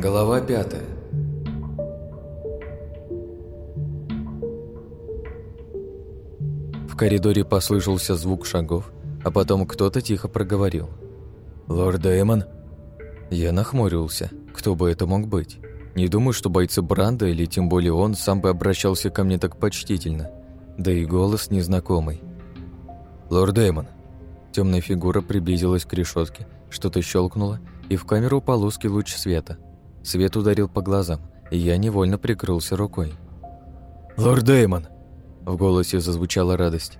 Глава пятая В коридоре послышался звук шагов, а потом кто-то тихо проговорил. «Лорд Дэймон?» Я нахмурился. Кто бы это мог быть? Не думаю, что бойцы Бранда, или тем более он, сам бы обращался ко мне так почтительно. Да и голос незнакомый. «Лорд Дэймон!» Темная фигура приблизилась к решетке, что-то щелкнуло, и в камеру узкий луч света. Свет ударил по глазам, и я невольно прикрылся рукой. «Лорд Дэймон!» В голосе зазвучала радость.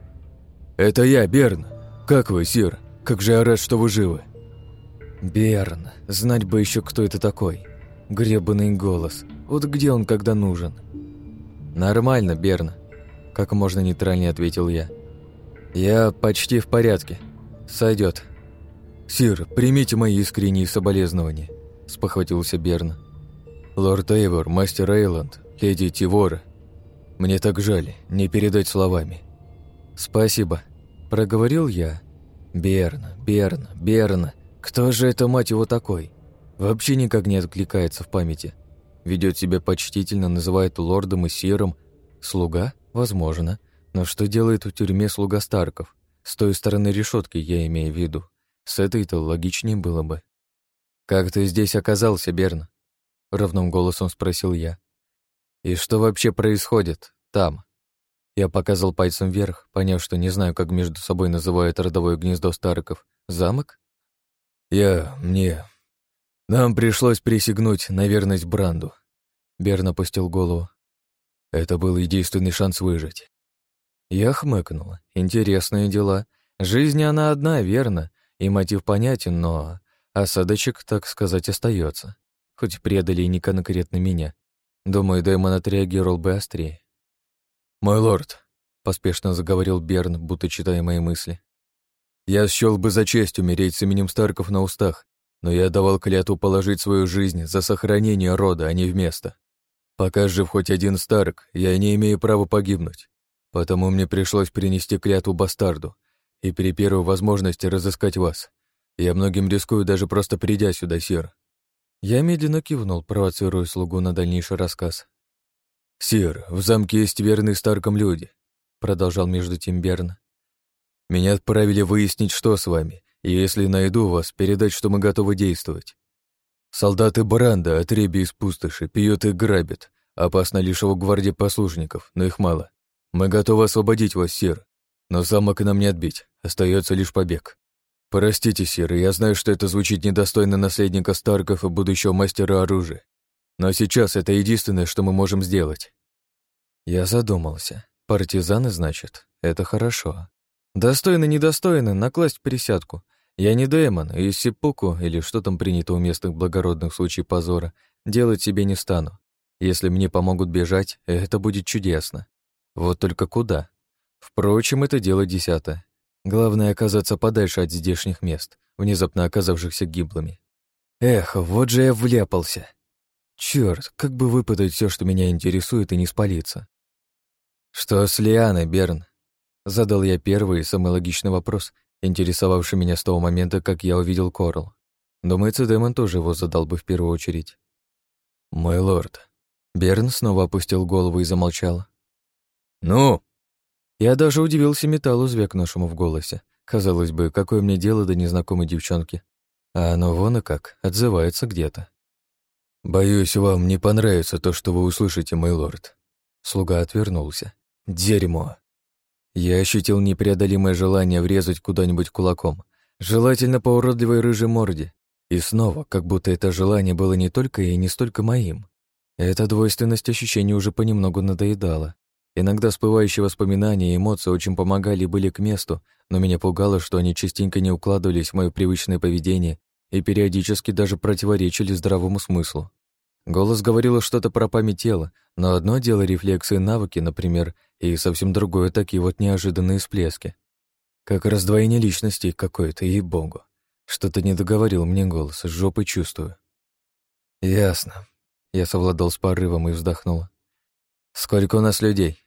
«Это я, Берн! Как вы, Сир? Как же я рад, что вы живы!» «Берн! Знать бы еще, кто это такой!» Гребаный голос. Вот где он, когда нужен? «Нормально, Берн», — как можно нейтральнее ответил я. «Я почти в порядке. Сойдет. «Сир, примите мои искренние соболезнования», — спохватился Берн. «Лорд Эйвор, мастер Эйланд, леди Тивора. Мне так жаль, не передать словами». «Спасибо», — проговорил я. «Берн, Берн, Берн, кто же это, мать его, такой?» Вообще никак не откликается в памяти. Ведет себя почтительно, называет лордом и сиром. Слуга? Возможно. Но что делает в тюрьме слуга Старков? С той стороны решетки я имею в виду. С этой-то логичнее было бы. «Как ты здесь оказался, Берн?» Ровным голосом спросил я. «И что вообще происходит там?» Я показал пальцем вверх, поняв, что не знаю, как между собой называют родовое гнездо Старков. «Замок?» «Я... мне... Нам пришлось присягнуть на верность Бранду. Берн опустил голову. Это был единственный шанс выжить. Я хмыкнула. Интересные дела. Жизнь она одна, верно, и мотив понятен, но осадочек, так сказать, остается. Хоть предали и не конкретно меня. Думаю, Дэймон отреагировал бы острее. «Мой лорд», — поспешно заговорил Берн, будто читая мои мысли. «Я счел бы за честь умереть с именем Старков на устах, но я давал клятву положить свою жизнь за сохранение рода, а не вместо. Пока жив хоть один Старк, я не имею права погибнуть. Потому мне пришлось принести клятву бастарду и при первой возможности разыскать вас. Я многим рискую, даже просто придя сюда, Сир. Я медленно кивнул, провоцируя слугу на дальнейший рассказ. «Сир, в замке есть верные Старкам люди», — продолжал между тем Берн. «Меня отправили выяснить, что с вами, и если найду вас, передать, что мы готовы действовать. Солдаты Бранда, отребья из пустоши, пьют и грабят. Опасно лишь его гвардии послушников, но их мало. Мы готовы освободить вас, сир. Но замок нам не отбить, остается лишь побег. Простите, сир, я знаю, что это звучит недостойно наследника Старков и будущего мастера оружия. Но сейчас это единственное, что мы можем сделать. Я задумался. Партизаны, значит, это хорошо. Достойно, недостойно, накласть присядку. Я не демон, и сипуку, или что там принято у местных благородных в случае позора, делать себе не стану. Если мне помогут бежать, это будет чудесно. Вот только куда? Впрочем, это дело десятое. Главное оказаться подальше от здешних мест, внезапно оказавшихся гиблыми. Эх, вот же я вляпался. Черт, как бы выпытать все, что меня интересует, и не спалиться. Что с Лианой, Берн? Задал я первый и самый логичный вопрос, интересовавший меня с того момента, как я увидел Корл. Думается, Дэмон тоже его задал бы в первую очередь. «Мой лорд». Берн снова опустил голову и замолчал. «Ну?» Я даже удивился металлу, звякнувшему в голосе. Казалось бы, какое мне дело до незнакомой девчонки. А оно вон и как, отзывается где-то. «Боюсь, вам не понравится то, что вы услышите, мой лорд». Слуга отвернулся. «Дерьмо!» Я ощутил непреодолимое желание врезать куда-нибудь кулаком, желательно по уродливой рыжей морде. И снова, как будто это желание было не только и не столько моим. Эта двойственность ощущений уже понемногу надоедала. Иногда всплывающие воспоминания и эмоции очень помогали и были к месту, но меня пугало, что они частенько не укладывались в мое привычное поведение и периодически даже противоречили здравому смыслу. Голос говорил что-то про память тела, но одно дело рефлексы и навыки, например, и совсем другое такие вот неожиданные всплески. Как раздвоение личности какое-то, ей-богу. Что-то не договорил мне голос, с жопой чувствую. Ясно. Я совладал с порывом и вздохнул. Сколько у нас людей?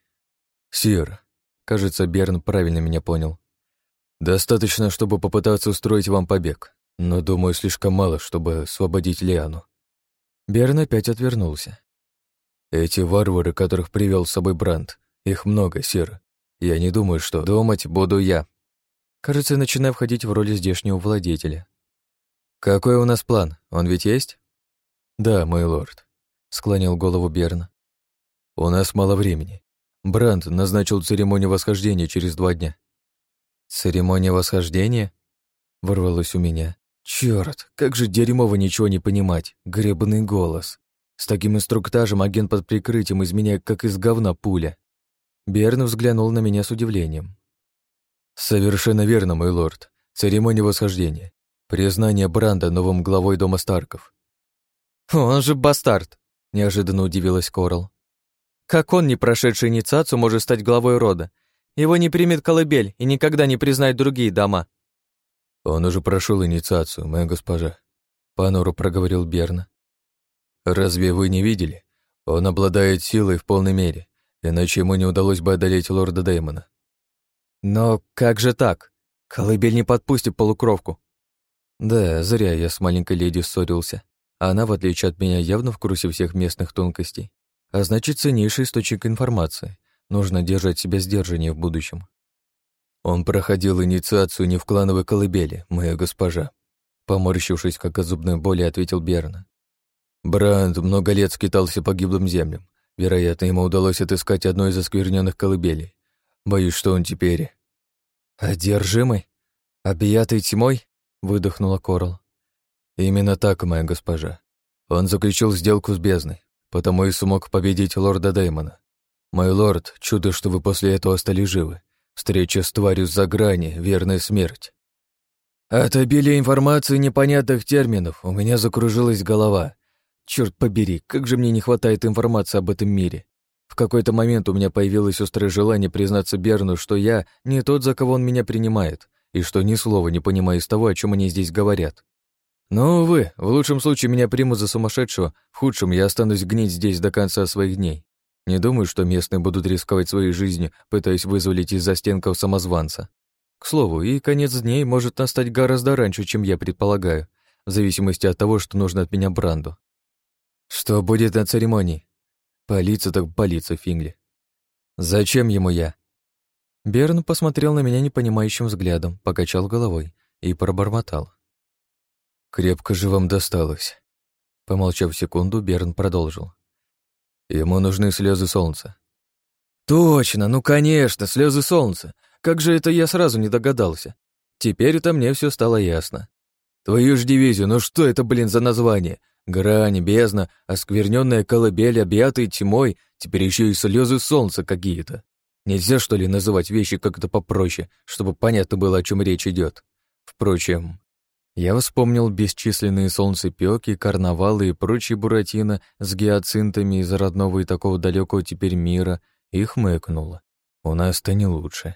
Сир. Кажется, Берн правильно меня понял. Достаточно, чтобы попытаться устроить вам побег, но, думаю, слишком мало, чтобы освободить Лиану. Берн опять отвернулся. Эти варвары, которых привел с собой Бранд, их много, Сир. Я не думаю, что думать буду я. Кажется, начинаю входить в роль здешнего владетеля. Какой у нас план? Он ведь есть? Да, мой лорд, склонил голову Берн. У нас мало времени. Бранд назначил церемонию восхождения через два дня. Церемония восхождения? Ворвалось у меня. Черт, как же дерьмово ничего не понимать. Гребаный голос. С таким инструктажем агент под прикрытием из меня как из говна пуля. Берн взглянул на меня с удивлением. «Совершенно верно, мой лорд. Церемония восхождения. Признание Бранда новым главой дома Старков». «Он же бастард!» — неожиданно удивилась Корал. «Как он, не прошедший инициацию, может стать главой рода? Его не примет колыбель и никогда не признает другие дома». «Он уже прошел инициацию, моя госпожа», — понуро проговорил Берна. «Разве вы не видели? Он обладает силой в полной мере, иначе ему не удалось бы одолеть лорда Дэймона». «Но как же так? Колыбель не подпустит полукровку». «Да, зря я с маленькой леди ссорился. Она, в отличие от меня, явно в курсе всех местных тонкостей. А значит, ценнейший источник информации. Нужно держать себя сдержаннее в будущем. Он проходил инициацию не в клановой колыбели, моя госпожа. Поморщившись, как от зубной боли, ответил Берна. Бранд много лет скитался по гиблым землям. Вероятно, ему удалось отыскать одну из оскверненных колыбелей. Боюсь, что он теперь... «Одержимый? Объятый тьмой?» — выдохнула Корал. «Именно так, моя госпожа. Он заключил сделку с бездной, потому и смог победить лорда Дэймона. Мой лорд, чудо, что вы после этого стали живы. Встреча с тварью за грани, верная смерть. От обилия информации непонятных терминов у меня закружилась голова. Черт побери, как же мне не хватает информации об этом мире. В какой-то момент у меня появилось острое желание признаться Берну, что я не тот, за кого он меня принимает, и что ни слова не понимаю из того, о чем они здесь говорят. Но, увы, в лучшем случае меня примут за сумасшедшего, в худшем я останусь гнить здесь до конца своих дней. Не думаю, что местные будут рисковать своей жизнью, пытаясь вызволить из застенков самозванца. К слову, и конец дней может настать гораздо раньше, чем я предполагаю, в зависимости от того, что нужно от меня Бранду. Что будет на церемонии? Полиция так полиция, Фингли. Зачем ему я? Берн посмотрел на меня непонимающим взглядом, покачал головой и пробормотал. Крепко же вам досталось. Помолчав секунду, Берн продолжил. Ему нужны слезы солнца. Точно, ну конечно, слезы солнца. Как же это я сразу не догадался? Теперь это мне все стало ясно. Твою ж дивизию, ну что это, блин, за название? Грань, бездна, оскверненная колыбель, объятый тьмой, теперь еще и слезы солнца какие-то. Нельзя, что ли, называть вещи как-то попроще, чтобы понятно было, о чем речь идет. Впрочем, я вспомнил бесчисленные солнцепёки, карнавалы и прочие буратино с гиацинтами из родного и такого далекого теперь мира и хмыкнул. У нас-то не лучше.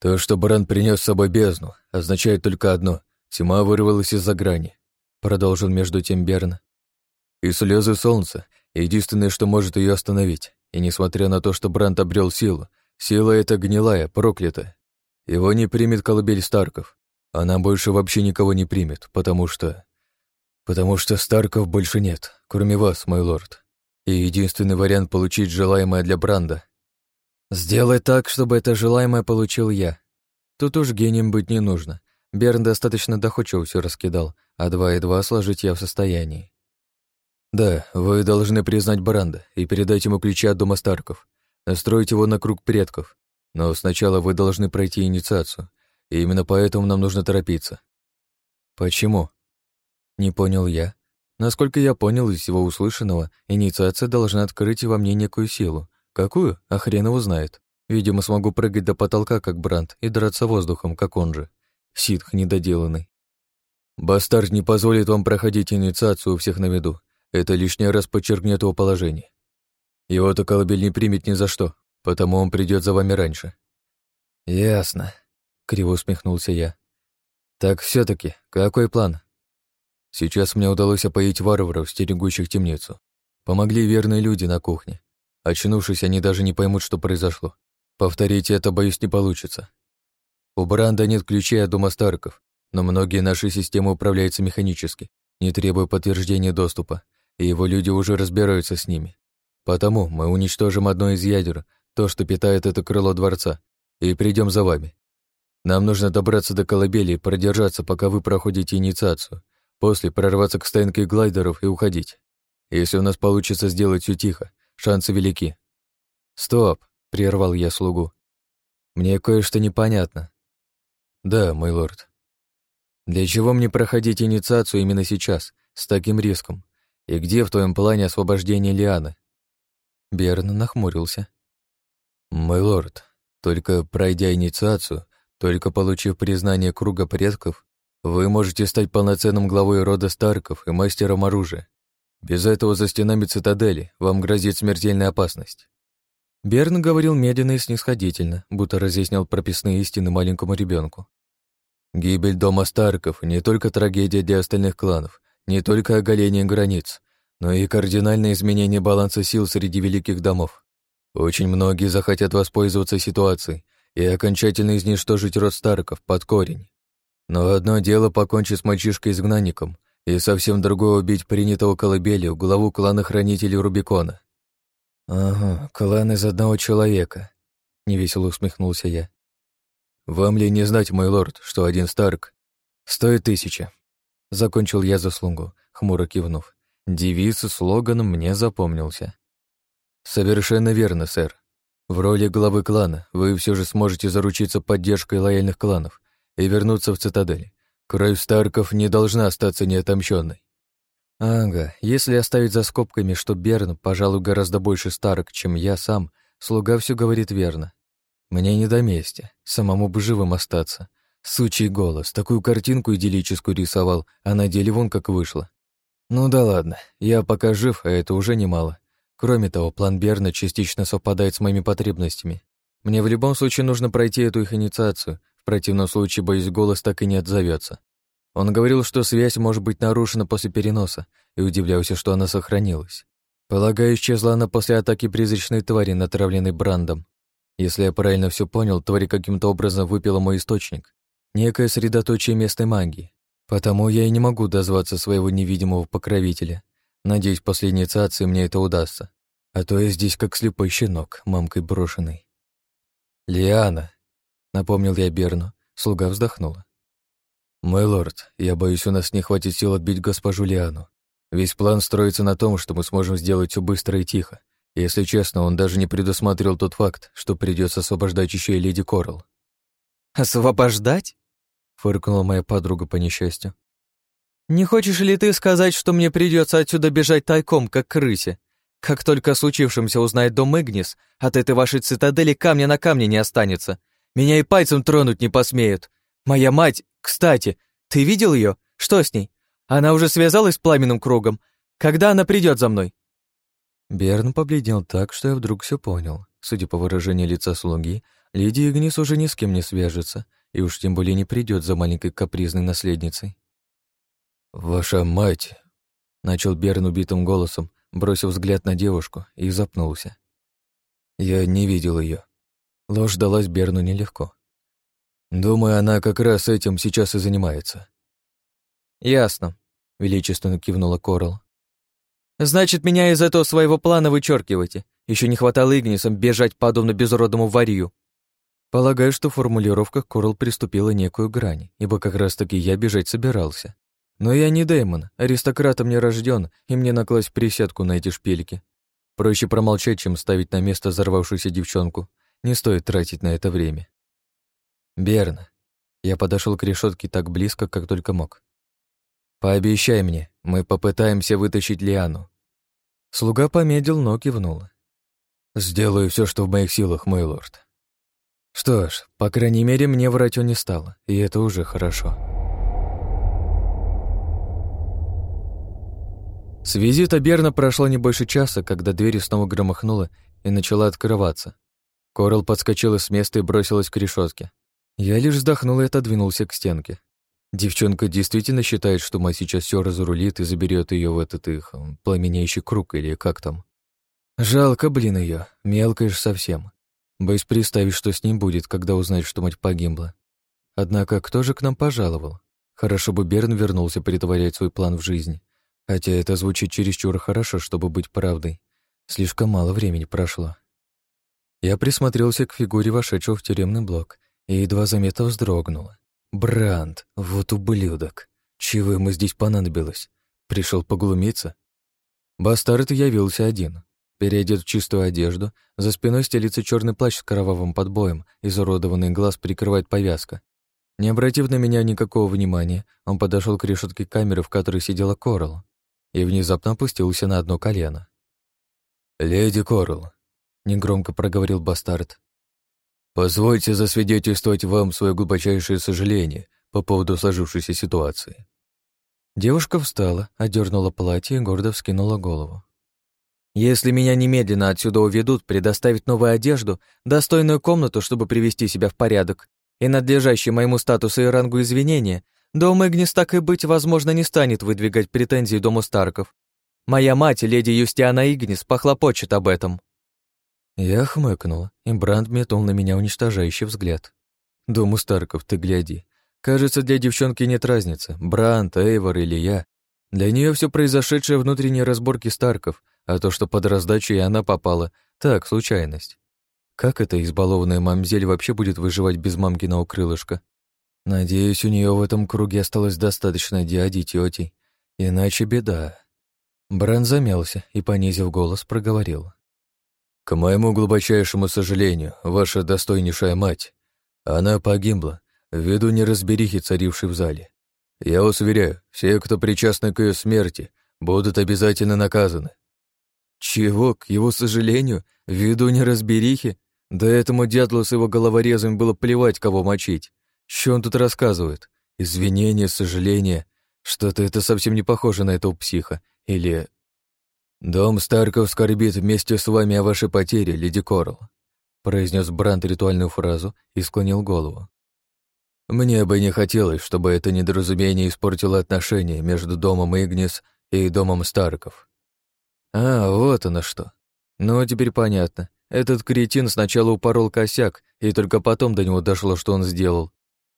То, что баран принес с собой бездну, означает только одно — тьма вырвалась из-за грани, продолжил между тем Берн. И слезы солнца — единственное, что может ее остановить. И несмотря на то, что Брант обрел силу, сила эта гнилая, проклятая. Его не примет колыбель Старков, она больше вообще никого не примет, потому что... Потому что Старков больше нет, кроме вас, мой лорд. И единственный вариант получить желаемое для Бранда — сделай так, чтобы это желаемое получил я. Тут уж гением быть не нужно. Берн достаточно доходчиво все раскидал, а два и два сложить я в состоянии. Да, вы должны признать Бранда и передать ему ключи от дома Старков, настроить его на круг предков. Но сначала вы должны пройти инициацию, и именно поэтому нам нужно торопиться. Почему? Не понял я. Насколько я понял из всего услышанного, инициация должна открыть во мне некую силу. Какую? А хрен его знает. Видимо, смогу прыгать до потолка, как Бранд, и драться воздухом, как он же. Ситх недоделанный. Бастард не позволит вам проходить инициацию у всех на виду. Это лишний раз подчеркнет его положение. Его-то колыбель не примет ни за что, потому он придет за вами раньше. Ясно. — криво усмехнулся я. «Так все таки какой план?» «Сейчас мне удалось опоить варваров, стерегущих темницу. Помогли верные люди на кухне. Очнувшись, они даже не поймут, что произошло. Повторить это, боюсь, не получится. У Бранда нет ключей от дома Старков, но многие наши системы управляются механически, не требуя подтверждения доступа. и его люди уже разбираются с ними. Потому мы уничтожим одно из ядер, то, что питает это крыло дворца, и придем за вами. Нам нужно добраться до колыбели и продержаться, пока вы проходите инициацию. После прорваться к стенке глайдеров и уходить. Если у нас получится сделать все тихо, шансы велики. Стоп, прервал я слугу. Мне кое-что непонятно. Да, мой лорд. Для чего мне проходить инициацию именно сейчас, с таким риском? И где в твоем плане освобождение Лианы? Берн нахмурился. Мой лорд, только пройдя инициацию, только получив признание круга предков, вы можете стать полноценным главой рода Старков и мастером оружия. Без этого за стенами цитадели вам грозит смертельная опасность. Берн говорил медленно и снисходительно, будто разъяснял прописные истины маленькому ребенку. Гибель дома Старков — не только трагедия для остальных кланов, не только оголение границ, но и кардинальное изменение баланса сил среди великих домов. Очень многие захотят воспользоваться ситуацией и окончательно изничтожить род Старков под корень. Но одно дело покончить с мальчишкой-изгнанником, и совсем другое убить принятого колыбелью главу клана Хранителей Рубикона. «Ага, клан из одного человека», — невесело усмехнулся я. «Вам ли не знать, мой лорд, что один Старк стоит тысяча?» Закончил я заслугу, хмуро кивнув. Девиз с слоганом мне запомнился. «Совершенно верно, сэр. В роли главы клана вы все же сможете заручиться поддержкой лояльных кланов и вернуться в цитадель. Кровь Старков не должна остаться неотомщенной. Ага, если оставить за скобками, что Берн, пожалуй, гораздо больше Старк, чем я сам, слуга все говорит верно. Мне не до мести, самому бы живым остаться. Сучий голос, такую картинку идиллическую рисовал, а на деле вон как вышло. Ну да ладно, я пока жив, а это уже немало. Кроме того, план Берна частично совпадает с моими потребностями. Мне в любом случае нужно пройти эту их инициацию, в противном случае, боюсь, голос так и не отзовется. Он говорил, что связь может быть нарушена после переноса, и удивлялся, что она сохранилась. Полагаю, исчезла она после атаки призрачной твари, натравленной Брандом. Если я правильно все понял, тварь каким-то образом выпила мой источник. Некое средоточие местной магии. Потому я и не могу дозваться своего невидимого покровителя. Надеюсь, после инициации мне это удастся. А то я здесь как слепой щенок, мамкой брошенный. «Лиана», Напомнил я Берну. Слуга вздохнула. «Мой лорд, я боюсь, у нас не хватит сил отбить госпожу Лиану. Весь план строится на том, что мы сможем сделать все быстро и тихо. Если честно, он даже не предусматривал тот факт, что придется освобождать еще и леди Корл». «Освобождать?» — фыркнула моя подруга по несчастью. «Не хочешь ли ты сказать, что мне придется отсюда бежать тайком, как крысе? Как только о узнает дом Игнис, от этой вашей цитадели камня на камне не останется. Меня и пальцем тронуть не посмеют. Моя мать, кстати, ты видел ее? Что с ней? Она уже связалась с пламенным кругом. Когда она придет за мной?» Берн побледнел так, что я вдруг все понял. Судя по выражению лица слуги, леди Игнис уже ни с кем не свяжется, и уж тем более не придет за маленькой капризной наследницей. «Ваша мать!» — начал Берн убитым голосом, бросив взгляд на девушку, и запнулся. «Я не видел ее. Ложь далась Берну нелегко. Думаю, она как раз этим сейчас и занимается. Ясно, величественно кивнула Корал. Значит, меня из этого своего плана вычеркиваете. Еще не хватало Игнисом бежать подобно безродному варью. Полагаю, что в формулировках Корал приступила некую грань, ибо как раз-таки я бежать собирался. Но я не Дэймон, аристократом не рожден, и мне накласть присядку на эти шпильки. Проще промолчать, чем ставить на место взорвавшуюся девчонку, не стоит тратить на это время. Берн. Я подошел к решетке так близко, как только мог. Пообещай мне, мы попытаемся вытащить Лиану. Слуга помедлил, но кивнул. Сделаю все, что в моих силах, мой лорд. Что ж, по крайней мере, мне врать он не стало, и это уже хорошо. С визита Берна прошло не больше часа, когда дверь снова громыхнула и начала открываться. Корал подскочила с места и бросилась к решетке. Я лишь вздохнул и отодвинулся к стенке. Девчонка действительно считает, что мать сейчас все разрулит и заберет ее в этот их пламенящий круг или как там. Жалко, блин, ее, мелкая ж совсем. Боюсь представить, что с ним будет, когда узнает, что мать погибла. Однако кто же к нам пожаловал? Хорошо бы Берн вернулся притворять свой план в жизнь. Хотя это звучит чересчур хорошо, чтобы быть правдой. Слишком мало времени прошло. Я присмотрелся к фигуре вошедшего в тюремный блок и едва заметно вздрогнул. Бранд, вот ублюдок. Чего ему здесь понадобилось? Пришел поглумиться? Бастард явился один. Переодет в чистую одежду, за спиной стелится черный плащ с кровавым подбоем, изуродованный глаз прикрывает повязка. Не обратив на меня никакого внимания, он подошел к решетке камеры, в которой сидела Корал, и внезапно опустился на одно колено. «Леди Корал», — негромко проговорил Бастард, «позвольте засвидетельствовать вам свое глубочайшее сожаление по поводу сложившейся ситуации». Девушка встала, одернула платье и гордо вскинула голову. «Если меня немедленно отсюда уведут, предоставить новую одежду, достойную комнату, чтобы привести себя в порядок, и надлежащие моему статусу и рангу извинения, дом Игнис так и быть, возможно, не станет выдвигать претензии дому Старков. Моя мать, леди Юстиана Игнис, похлопочет об этом». Я хмыкнула, и Бранд метнул на меня уничтожающий взгляд. «Дому Старков, ты гляди. Кажется, для девчонки нет разницы, Бранд, Эйвор или я. Для нее все произошедшее внутренние разборки Старков, а то, что под раздачу и она попала, так, случайность. Как эта избалованная мамзель вообще будет выживать без мамкиного крылышка? Надеюсь, у нее в этом круге осталось достаточно дяди, тети, иначе беда. Бран замялся и, понизив голос, проговорил. «К моему глубочайшему сожалению, ваша достойнейшая мать, она погибла ввиду неразберихи, царившей в зале. Я вас уверяю, все, кто причастны к ее смерти, будут обязательно наказаны. Чего, к его сожалению, ввиду неразберихи? Да этому дятлу с его головорезом было плевать, кого мочить. Что он тут рассказывает? Извинения, сожаления. Что-то это совсем не похоже на этого психа. Или... «Дом Старков скорбит вместе с вами о вашей потере, леди Корл», произнес Брант ритуальную фразу и склонил голову. «Мне бы не хотелось, чтобы это недоразумение испортило отношения между домом Игнис и домом Старков. А, вот оно что. Ну, теперь понятно. Этот кретин сначала упорол косяк, и только потом до него дошло, что он сделал.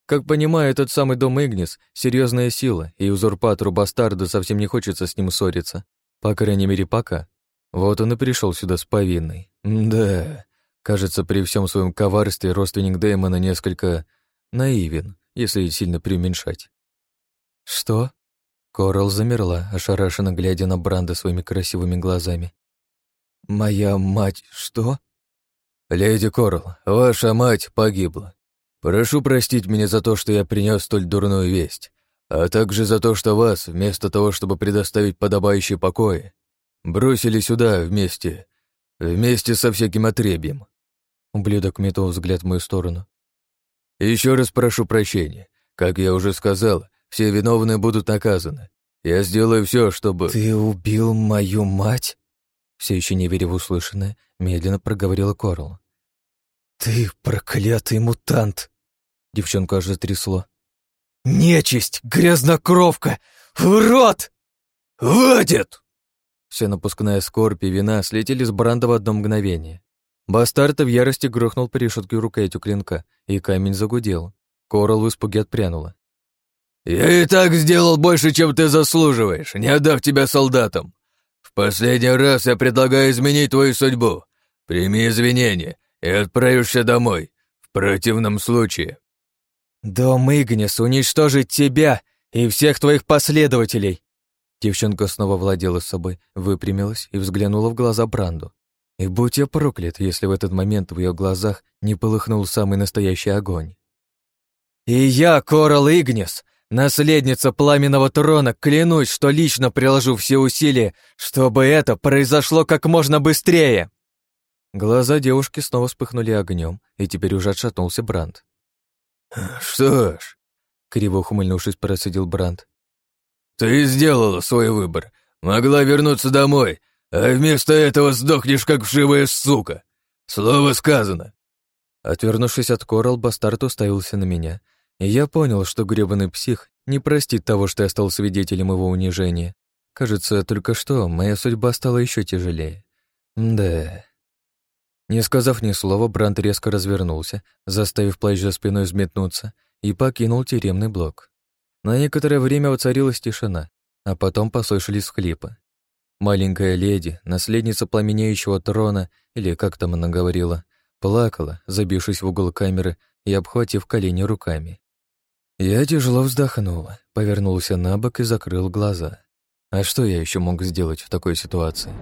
Как понимаю, этот самый дом Игнис — серьезная сила, и узурпатору Бастарду совсем не хочется с ним ссориться. По крайней мере, пока. Вот он и пришел сюда с повинной. Да, кажется, при всем своем коварстве родственник Дэймона несколько наивен, если сильно преуменьшать. Что? Корал замерла, ошарашенно глядя на Бранда своими красивыми глазами. «Моя мать что?» «Леди Корал, ваша мать погибла. Прошу простить меня за то, что я принес столь дурную весть, а также за то, что вас, вместо того, чтобы предоставить подобающий покой, бросили сюда вместе, вместе со всяким отребьем». Ублюдок метал взгляд в мою сторону. Еще раз прошу прощения. Как я уже сказал, все виновные будут наказаны. Я сделаю все, чтобы...» «Ты убил мою мать?» Все еще не веря в услышанное, медленно проговорила Корл. «Ты проклятый мутант!» Девчонка аж затрясло. «Нечисть! Грязнокровка! Урод!» «Хватит!» Вся напускная скорбь и вина слетели с Бранда в одно мгновение. Бастард в ярости грохнул по решетке рукоятью клинка, и камень загудел. Корал в испуге отпрянула. «Я и так сделал больше, чем ты заслуживаешь, не отдав тебя солдатам. В последний раз я предлагаю изменить твою судьбу. Прими извинения и отправишься домой. В противном случае...» «Дом Игнис уничтожит тебя и всех твоих последователей!» Девчонка снова владела собой, выпрямилась и взглянула в глаза Бранду. И будь я проклят, если в этот момент в ее глазах не полыхнул самый настоящий огонь. «И я, Корал Игнис, Наследница пламенного трона, клянусь, что лично приложу все усилия, чтобы это произошло как можно быстрее!» Глаза девушки снова вспыхнули огнем, и теперь уже отшатнулся Бранд. «Что ж», — криво ухмыльнувшись, просидел Бранд. «Ты сделала свой выбор. Могла вернуться домой, а вместо этого сдохнешь, как вшивая сука. Слово сказано». Отвернувшись от Корал, бастард уставился на меня — и я понял, что грёбаный псих не простит того, что я стал свидетелем его унижения. Кажется, только что моя судьба стала еще тяжелее. Да. Не сказав ни слова, Брант резко развернулся, заставив плащ за спиной взметнуться, и покинул тюремный блок. На некоторое время воцарилась тишина, а потом послышались схлипы. Маленькая леди, наследница пламенеющего трона, или как там она говорила, плакала, забившись в угол камеры и обхватив колени руками. Я тяжело вздохнула, повернулся на бок и закрыл глаза. А что я еще мог сделать в такой ситуации?